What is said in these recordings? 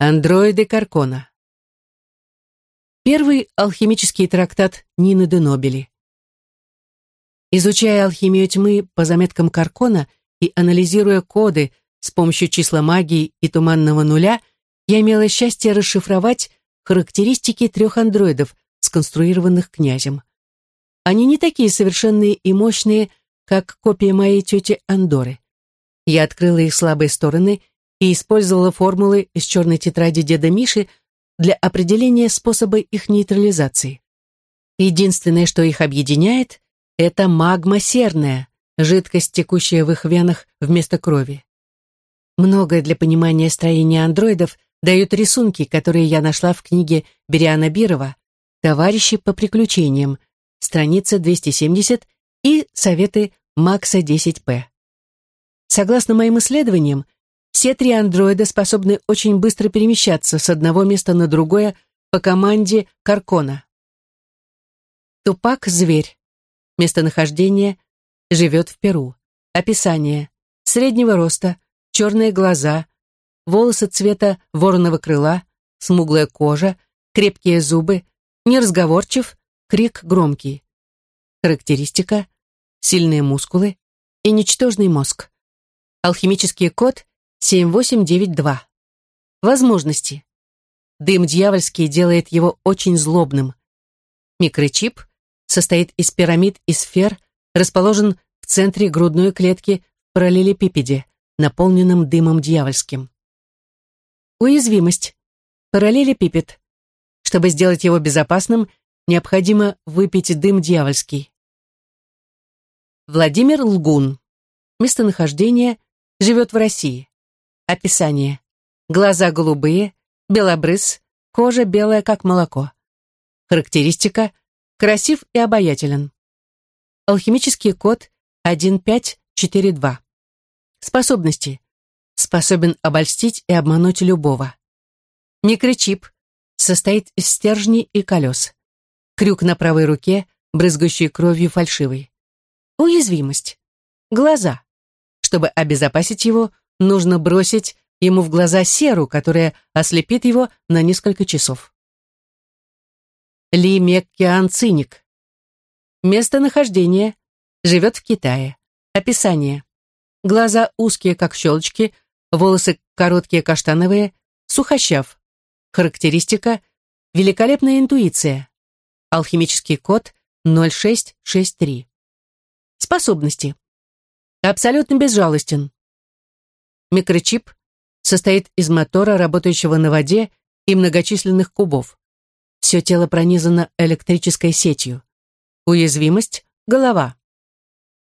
Андроиды Каркона. Первый алхимический трактат Нины де Нобели. Изучая алхимию тьмы по заметкам Каркона и анализируя коды с помощью числа магии и туманного нуля, я имела счастье расшифровать характеристики трех андроидов, сконструированных князем. Они не такие совершенные и мощные, как копия моей тети Андоры. Я открыла их слабые стороны и использовала формулы из черной тетради деда Миши для определения способа их нейтрализации. Единственное, что их объединяет, это магма серная, жидкость, текущая в их венах вместо крови. Многое для понимания строения андроидов дают рисунки, которые я нашла в книге Бериана Бирова «Товарищи по приключениям», страница 270 и советы Макса 10П. Согласно моим исследованиям, все три андроида способны очень быстро перемещаться с одного места на другое по команде Каркона. Тупак – зверь. Местонахождение – живет в Перу. Описание – среднего роста, черные глаза, волосы цвета вороного крыла, смуглая кожа, крепкие зубы, неразговорчив, крик громкий. Характеристика – сильные мускулы и ничтожный мозг. Алхимический код 7892. Возможности. Дым дьявольский делает его очень злобным. Микрочип состоит из пирамид и сфер, расположен в центре грудной клетки в параллелепипеде, наполненном дымом дьявольским. Уязвимость. Параллелепипед. Чтобы сделать его безопасным, необходимо выпить дым дьявольский. Владимир Лгун. Местонахождение. Живет в России. Описание. Глаза голубые, белобрыс, кожа белая, как молоко. Характеристика. Красив и обаятелен. Алхимический код 1542. Способности. Способен обольстить и обмануть любого. Микрочип. Состоит из стержней и колес. Крюк на правой руке, брызгающий кровью фальшивый. Уязвимость. Глаза. Чтобы обезопасить его, нужно бросить ему в глаза серу, которая ослепит его на несколько часов. Ли Меккиан Циник. Местонахождение. Живет в Китае. Описание. Глаза узкие, как щелочки, волосы короткие каштановые, сухощав. Характеристика. Великолепная интуиция. Алхимический код 0663. Способности. Абсолютно безжалостен. Микрочип состоит из мотора, работающего на воде, и многочисленных кубов. Все тело пронизано электрической сетью. Уязвимость – голова.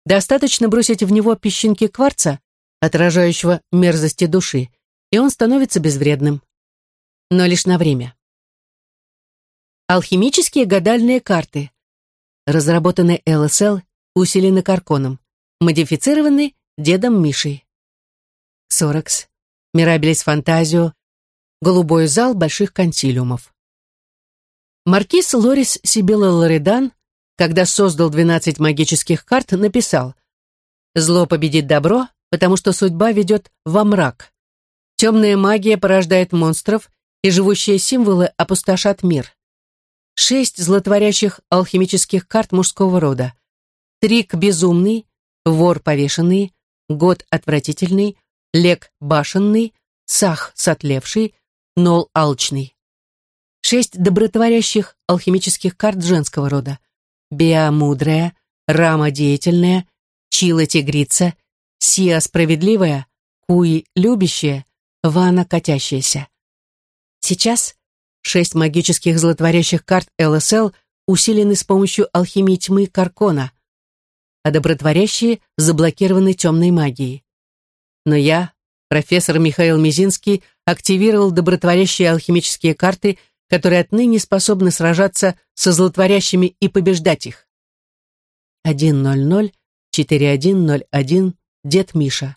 Достаточно бросить в него песчинки кварца, отражающего мерзости души, и он становится безвредным. Но лишь на время. Алхимические гадальные карты. Разработаны ЛСЛ, усилены Карконом. Модифицированы дедом Мишей. Сорекс, Мирабелис Фантазио, голубой зал больших консилиумов. Маркиз Лорис Сибилла Лоредан, когда создал 12 магических карт, написал «Зло победит добро, потому что судьба ведет во мрак. Темная магия порождает монстров, и живущие символы опустошат мир. Шесть злотворящих алхимических карт мужского рода. Трик безумный, вор повешенный, год отвратительный, Лек башенный, Сах сотлевший, Нол алчный. Шесть добротворящих алхимических карт женского рода. Беа мудрая, Рама деятельная, Чила тигрица, Сия справедливая, Куи любящая, Вана катящаяся. Сейчас шесть магических злотворящих карт ЛСЛ усилены с помощью алхимии тьмы Каркона, а добротворящие заблокированы темной магией. Но я, профессор Михаил Мизинский, активировал добротворящие алхимические карты, которые отныне способны сражаться со злотворящими и побеждать их. 1.00, 4101, Дед Миша.